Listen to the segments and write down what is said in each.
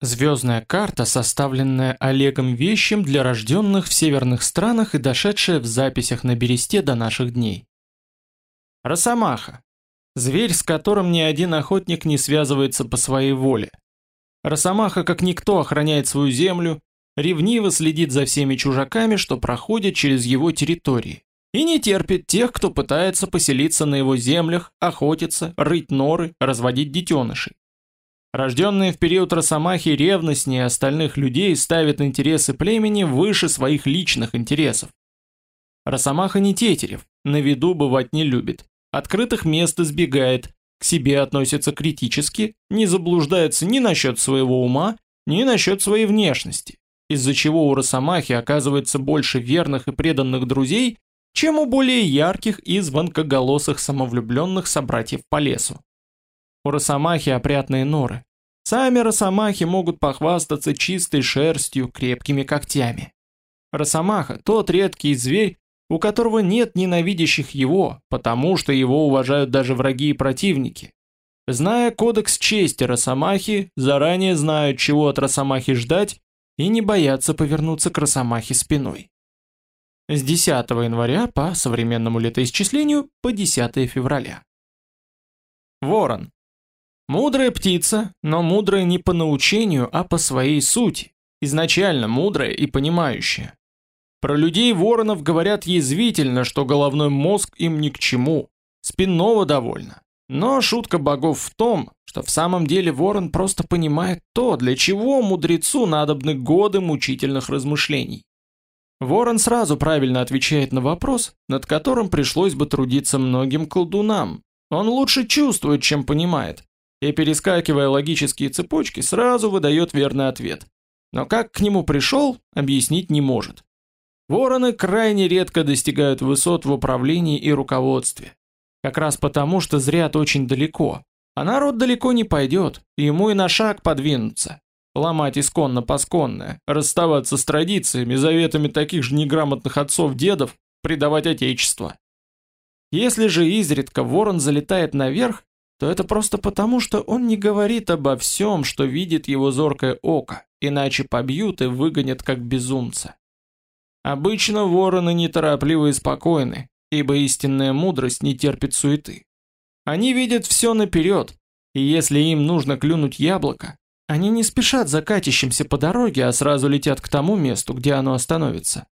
Звездная карта, составленная Олегом Вещем для рожденных в северных странах и дошедшая в записях на бересте до наших дней. Росомаха. Зверь, с которым ни один охотник не связывается по своей воле. Росомаха, как никто, охраняет свою землю, ревниво следит за всеми чужаками, что проходят через его территории, и не терпит тех, кто пытается поселиться на его землях, охотиться, рыть норы, разводить детенышей. Рожденные в период Росомахи ревностнее остальных людей ставят интересы племени выше своих личных интересов. Росомаха не тетерев, на виду бывать не любит, открытых мест избегает, к себе относится критически, не заблуждается ни насчет своего ума, ни насчет своей внешности, из-за чего у Росомахи оказывается больше верных и преданных друзей, чем у более ярких и звонкоголосых самовлюбленных собратьев по лесу. У росомахи опрятные норы. Сами росомахи могут похвастаться чистой шерстью, крепкими когтями. Росомаха – тот редкий зверь, у которого нет ненавидящих его, потому что его уважают даже враги и противники. Зная кодекс чести Росомахи, заранее знают, чего от Росомахи ждать, и не боятся повернуться к Росомахе спиной. С 10 января по современному летоисчислению по 10 февраля. Ворон. Мудрая птица, но мудрая не по научению, а по своей сути. Изначально мудрая и понимающая. Про людей воронов говорят язвительно, что головной мозг им ни к чему. Спинного довольно. Но шутка богов в том, что в самом деле ворон просто понимает то, для чего мудрецу надобны годы мучительных размышлений. Ворон сразу правильно отвечает на вопрос, над которым пришлось бы трудиться многим колдунам. Он лучше чувствует, чем понимает и, перескакивая логические цепочки, сразу выдает верный ответ. Но как к нему пришел, объяснить не может. Вороны крайне редко достигают высот в управлении и руководстве. Как раз потому, что зрят очень далеко, а народ далеко не пойдет, ему и на шаг подвинуться. Ломать исконно-посконное, расставаться с традициями, заветами таких же неграмотных отцов-дедов, предавать отечество. Если же изредка ворон залетает наверх, то это просто потому, что он не говорит обо всем, что видит его зоркое око, иначе побьют и выгонят как безумца. Обычно вороны неторопливы и спокойны, ибо истинная мудрость не терпит суеты. Они видят все наперед, и если им нужно клюнуть яблоко, они не спешат за катящимся по дороге, а сразу летят к тому месту, где оно остановится.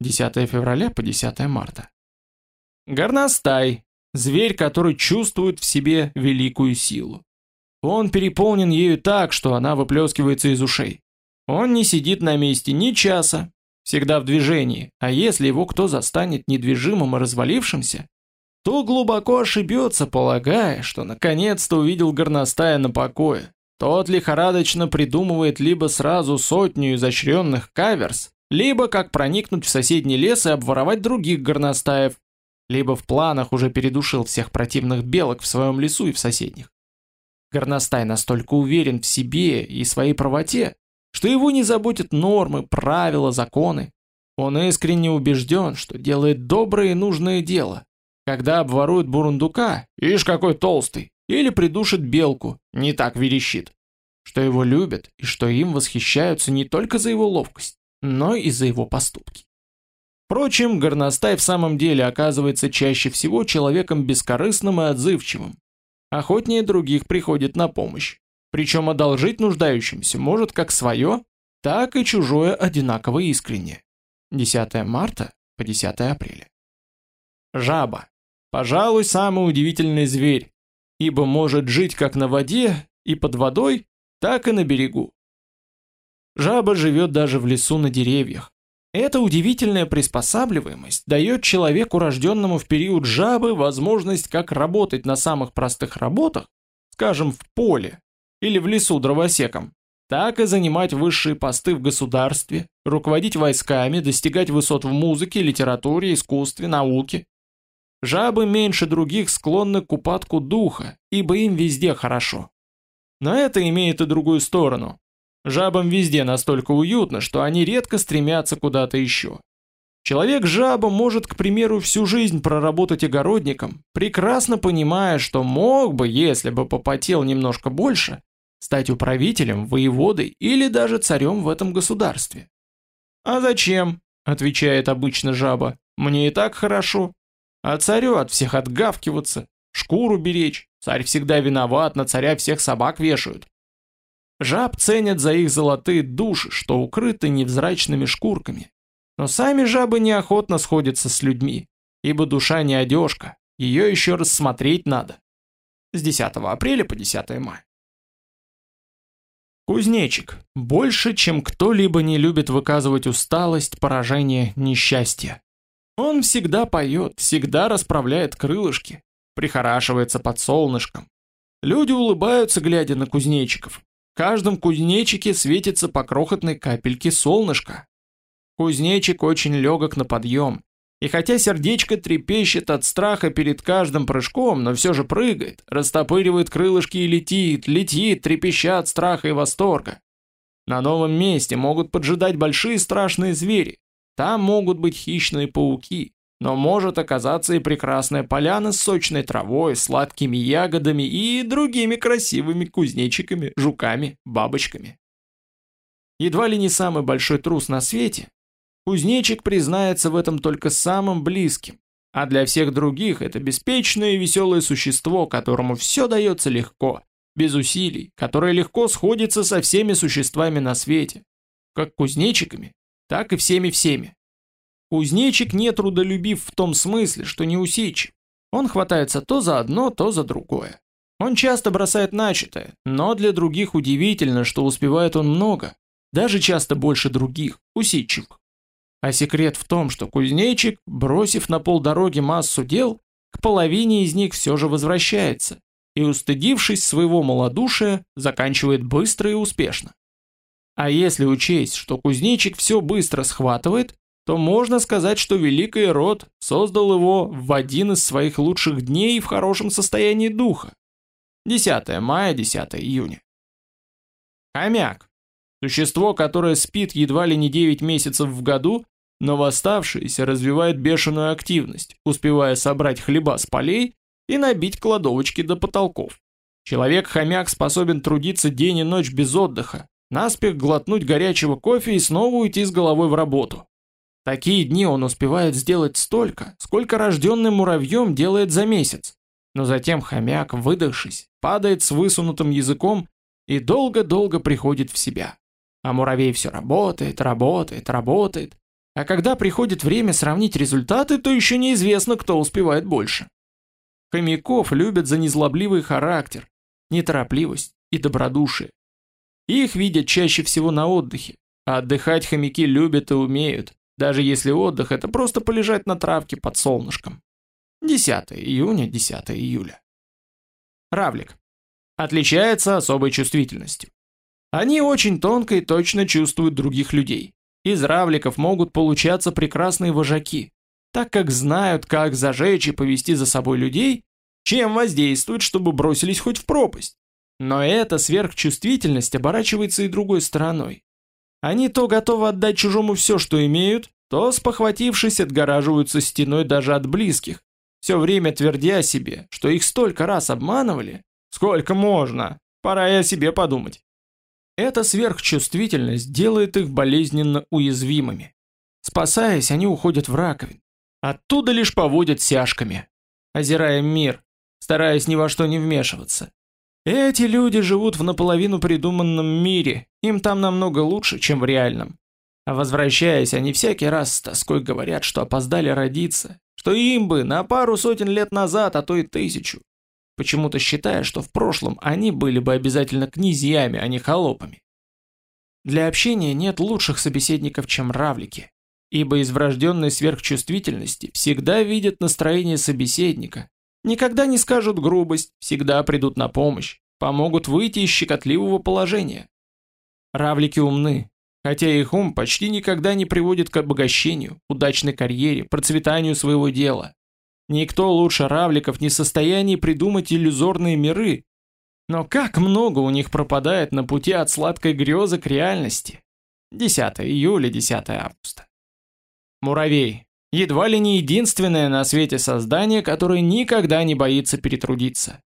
10 февраля по 10 марта. Горностай, Зверь, который чувствует в себе великую силу. Он переполнен ею так, что она выплескивается из ушей. Он не сидит на месте ни часа, всегда в движении, а если его кто застанет недвижимым и развалившимся, то глубоко ошибется, полагая, что наконец-то увидел горностая на покое. Тот лихорадочно придумывает либо сразу сотню изощренных каверс, либо как проникнуть в соседний лес и обворовать других горностаев, либо в планах уже передушил всех противных белок в своем лесу и в соседних. Горностай настолько уверен в себе и своей правоте, что его не заботят нормы, правила, законы. Он искренне убежден, что делает доброе и нужное дело. Когда обворует бурундука, ишь какой толстый, или придушит белку, не так верещит. Что его любят и что им восхищаются не только за его ловкость, но и за его поступки. Впрочем, горностай в самом деле оказывается чаще всего человеком бескорыстным и отзывчивым. Охотнее других приходит на помощь. Причем одолжить нуждающимся может как свое, так и чужое одинаково искренне. 10 марта по 10 апреля. Жаба. Пожалуй, самый удивительный зверь, ибо может жить как на воде и под водой, так и на берегу. Жаба живет даже в лесу на деревьях, эта удивительная приспосабливаемость дает человеку, рожденному в период жабы, возможность как работать на самых простых работах, скажем, в поле или в лесу дровосеком, так и занимать высшие посты в государстве, руководить войсками, достигать высот в музыке, литературе, искусстве, науке. Жабы меньше других склонны к упадку духа, ибо им везде хорошо. Но это имеет и другую сторону. Жабам везде настолько уютно, что они редко стремятся куда-то еще. Человек-жаба может, к примеру, всю жизнь проработать огородником, прекрасно понимая, что мог бы, если бы попотел немножко больше, стать управителем, воеводой или даже царем в этом государстве. «А зачем?» – отвечает обычно жаба. «Мне и так хорошо. А царю от всех отгавкиваться, шкуру беречь. Царь всегда виноват, на царя всех собак вешают. Жаб ценят за их золотые души, что укрыты невзрачными шкурками. Но сами жабы неохотно сходятся с людьми, ибо душа не одежка, ее еще рассмотреть надо. С 10 апреля по 10 мая. Кузнечик больше, чем кто-либо не любит выказывать усталость, поражение, несчастье. Он всегда поет, всегда расправляет крылышки, прихорашивается под солнышком. Люди улыбаются, глядя на кузнечиков. Каждом кузнечике светится по крохотной капельке солнышка. Кузнечик очень легок на подъем. И хотя сердечко трепещет от страха перед каждым прыжком, но все же прыгает, растопыривает крылышки и летит, летит, трепеща от страха и восторга. На новом месте могут поджидать большие страшные звери. Там могут быть хищные пауки, но может оказаться и прекрасная поляна с сочной травой, сладкими ягодами и другими красивыми кузнечиками, жуками, бабочками. Едва ли не самый большой трус на свете, кузнечик признается в этом только самым близким, а для всех других это беспечное и веселое существо, которому все дается легко, без усилий, которое легко сходится со всеми существами на свете, как кузнечиками, так и всеми-всеми. Кузнечик не трудолюбив в том смысле, что не усидчив. Он хватается то за одно, то за другое. Он часто бросает начатое, но для других удивительно, что успевает он много, даже часто больше других, усидчивых. А секрет в том, что кузнечик, бросив на полдороги массу дел, к половине из них все же возвращается и, устыдившись своего малодушия, заканчивает быстро и успешно. А если учесть, что кузнечик все быстро схватывает, то можно сказать, что Великий Род создал его в один из своих лучших дней в хорошем состоянии духа. 10 мая, 10 июня. Хомяк. Существо, которое спит едва ли не 9 месяцев в году, но восставшееся развивает бешеную активность, успевая собрать хлеба с полей и набить кладовочки до потолков. Человек-хомяк способен трудиться день и ночь без отдыха, наспех глотнуть горячего кофе и снова уйти с головой в работу. Такие дни он успевает сделать столько, сколько рожденный муравьем делает за месяц. Но затем хомяк, выдохшись, падает с высунутым языком и долго-долго приходит в себя. А муравей все работает, работает, работает. А когда приходит время сравнить результаты, то еще неизвестно, кто успевает больше. Хомяков любят за незлобливый характер, неторопливость и добродушие. Их видят чаще всего на отдыхе, а отдыхать хомяки любят и умеют даже если отдых – это просто полежать на травке под солнышком. 10 июня, 10 июля. Равлик. Отличается особой чувствительностью. Они очень тонко и точно чувствуют других людей. Из равликов могут получаться прекрасные вожаки, так как знают, как зажечь и повести за собой людей, чем воздействовать, чтобы бросились хоть в пропасть. Но эта сверхчувствительность оборачивается и другой стороной. Они то готовы отдать чужому все, что имеют, то, спохватившись, отгораживаются стеной даже от близких, все время твердя себе, что их столько раз обманывали. Сколько можно? Пора и о себе подумать. Эта сверхчувствительность делает их болезненно уязвимыми. Спасаясь, они уходят в раковин. Оттуда лишь поводят сяжками, озирая мир, стараясь ни во что не вмешиваться. Эти люди живут в наполовину придуманном мире, им там намного лучше, чем в реальном. А возвращаясь, они всякий раз с тоской говорят, что опоздали родиться, что им бы на пару сотен лет назад, а то и тысячу. Почему-то считая, что в прошлом они были бы обязательно князьями, а не холопами. Для общения нет лучших собеседников, чем равлики, ибо из врожденной сверхчувствительности всегда видят настроение собеседника, Никогда не скажут грубость, всегда придут на помощь, помогут выйти из щекотливого положения. Равлики умны, хотя их ум почти никогда не приводит к обогащению, удачной карьере, процветанию своего дела. Никто лучше равликов не в состоянии придумать иллюзорные миры, но как много у них пропадает на пути от сладкой грезы к реальности. 10 июля, 10 августа. Муравей, Едва ли не единственное на свете создание, которое никогда не боится перетрудиться.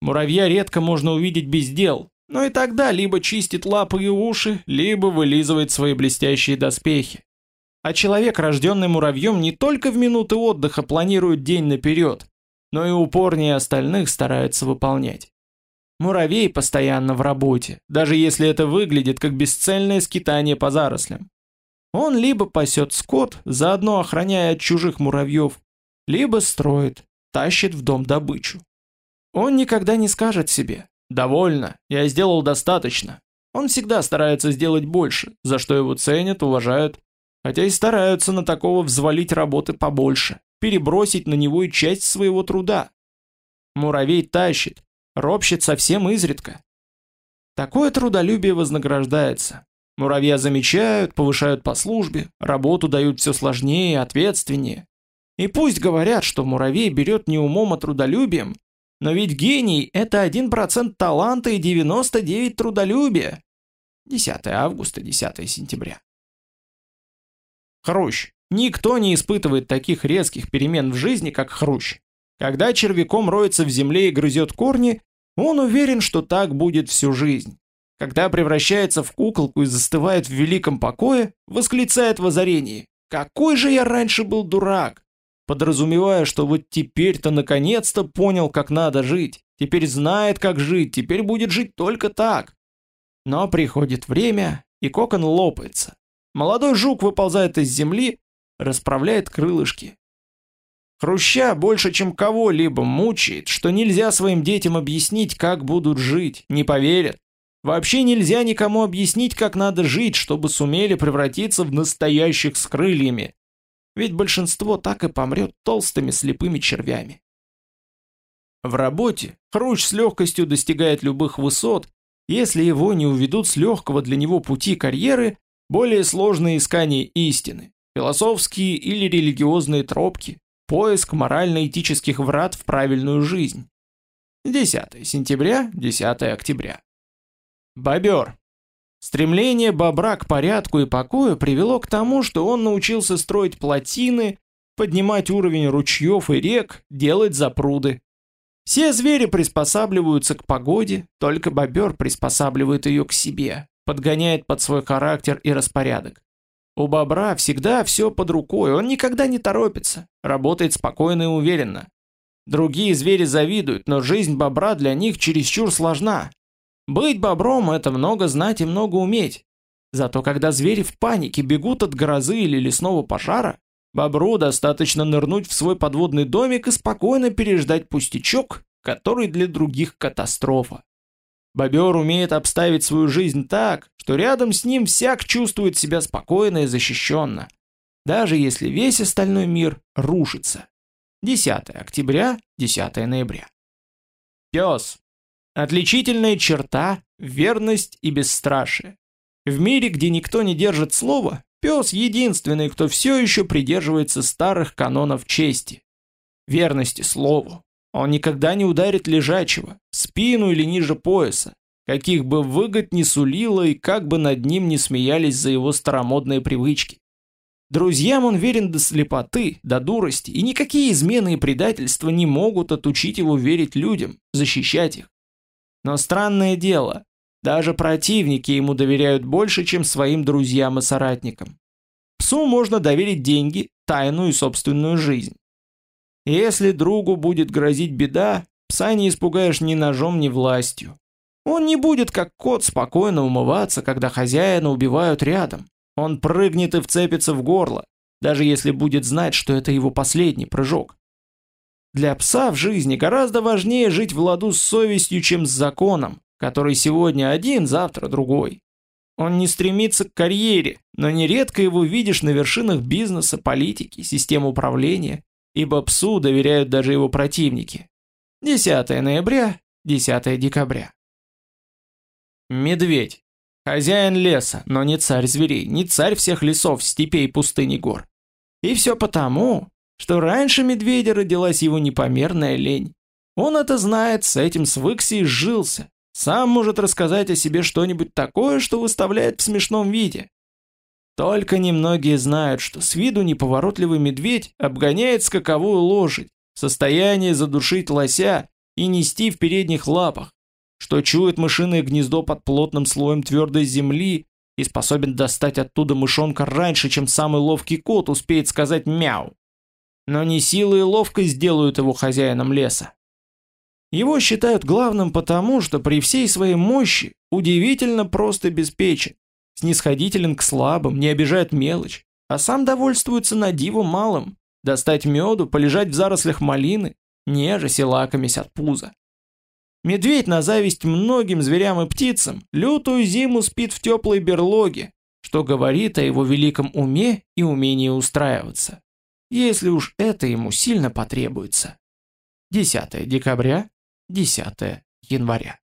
Муравья редко можно увидеть без дел, но и тогда либо чистит лапы и уши, либо вылизывает свои блестящие доспехи. А человек, рожденный муравьем, не только в минуты отдыха планирует день наперед, но и упорнее остальных старается выполнять. Муравей постоянно в работе, даже если это выглядит как бесцельное скитание по зарослям. Он либо пасет скот, заодно охраняя от чужих муравьев, либо строит, тащит в дом добычу. Он никогда не скажет себе «довольно, я сделал достаточно». Он всегда старается сделать больше, за что его ценят, уважают, хотя и стараются на такого взвалить работы побольше, перебросить на него и часть своего труда. Муравей тащит, ропщет совсем изредка. Такое трудолюбие вознаграждается. Муравья замечают, повышают по службе, работу дают все сложнее ответственнее. И пусть говорят, что муравей берет не умом, а трудолюбием, но ведь гений – это 1% таланта и 99 трудолюбия. 10 августа, 10 сентября. Хрущ. Никто не испытывает таких резких перемен в жизни, как Хрущ. Когда червяком роется в земле и грызет корни, он уверен, что так будет всю жизнь. Когда превращается в куколку и застывает в великом покое, восклицает в озарении «Какой же я раньше был дурак!» подразумевая, что вот теперь-то наконец-то понял, как надо жить, теперь знает, как жить, теперь будет жить только так. Но приходит время, и кокон лопается. Молодой жук выползает из земли, расправляет крылышки, Хруща больше, чем кого-либо мучает, что нельзя своим детям объяснить, как будут жить, не поверят. Вообще нельзя никому объяснить, как надо жить, чтобы сумели превратиться в настоящих с крыльями. Ведь большинство так и помрет толстыми слепыми червями. В работе Хрущ с легкостью достигает любых высот, если его не уведут с легкого для него пути карьеры более сложные искания истины, философские или религиозные тропки, Поиск морально-этических врат в правильную жизнь. 10 сентября, 10 октября. Бобер. Стремление бобра к порядку и покою привело к тому, что он научился строить плотины, поднимать уровень ручьев и рек, делать запруды. Все звери приспосабливаются к погоде, только бобер приспосабливает ее к себе, подгоняет под свой характер и распорядок. У бобра всегда все под рукой, он никогда не торопится, работает спокойно и уверенно. Другие звери завидуют, но жизнь бобра для них чересчур сложна. Быть бобром – это много знать и много уметь. Зато когда звери в панике бегут от грозы или лесного пожара, бобру достаточно нырнуть в свой подводный домик и спокойно переждать пустячок, который для других катастрофа. Бобер умеет обставить свою жизнь так, что рядом с ним всяк чувствует себя спокойно и защищенно, даже если весь остальной мир рушится. 10 октября, 10 ноября. Пес. Отличительная черта – верность и бесстрашие. В мире, где никто не держит слова, пес единственный, кто все еще придерживается старых канонов чести. Верности слову. Он никогда не ударит лежачего, спину или ниже пояса, каких бы выгод ни сулило и как бы над ним не смеялись за его старомодные привычки. Друзьям он верен до слепоты, до дурости, и никакие измены и предательства не могут отучить его верить людям, защищать их. Но странное дело, даже противники ему доверяют больше, чем своим друзьям и соратникам. Псу можно доверить деньги, тайну и собственную жизнь. Если другу будет грозить беда, пса не испугаешь ни ножом, ни властью. Он не будет, как кот, спокойно умываться, когда хозяина убивают рядом. Он прыгнет и вцепится в горло, даже если будет знать, что это его последний прыжок. Для пса в жизни гораздо важнее жить в ладу с совестью, чем с законом, который сегодня один, завтра другой. Он не стремится к карьере, но нередко его видишь на вершинах бизнеса, политики, системы управления ибо псу доверяют даже его противники. 10 ноября, 10 декабря. Медведь. Хозяин леса, но не царь зверей, не царь всех лесов, степей, пустыни, гор. И все потому, что раньше медведя родилась его непомерная лень. Он это знает, с этим свыкся и сжился. Сам может рассказать о себе что-нибудь такое, что выставляет в смешном виде. Только немногие знают, что с виду неповоротливый медведь обгоняет скаковую лошадь в состоянии задушить лося и нести в передних лапах. что чует мышиное гнездо под плотным слоем твердой земли и способен достать оттуда мышонка раньше, чем самый ловкий кот успеет сказать «мяу». Но не сила и ловкость сделают его хозяином леса. Его считают главным потому, что при всей своей мощи удивительно просто обеспечен, снисходителен к слабым, не обижает мелочь, а сам довольствуется на диву малым, достать меду, полежать в зарослях малины, нежесть и лакомясь от пуза. Медведь на зависть многим зверям и птицам лютую зиму спит в теплой берлоге, что говорит о его великом уме и умении устраиваться, если уж это ему сильно потребуется. 10 декабря, 10 января.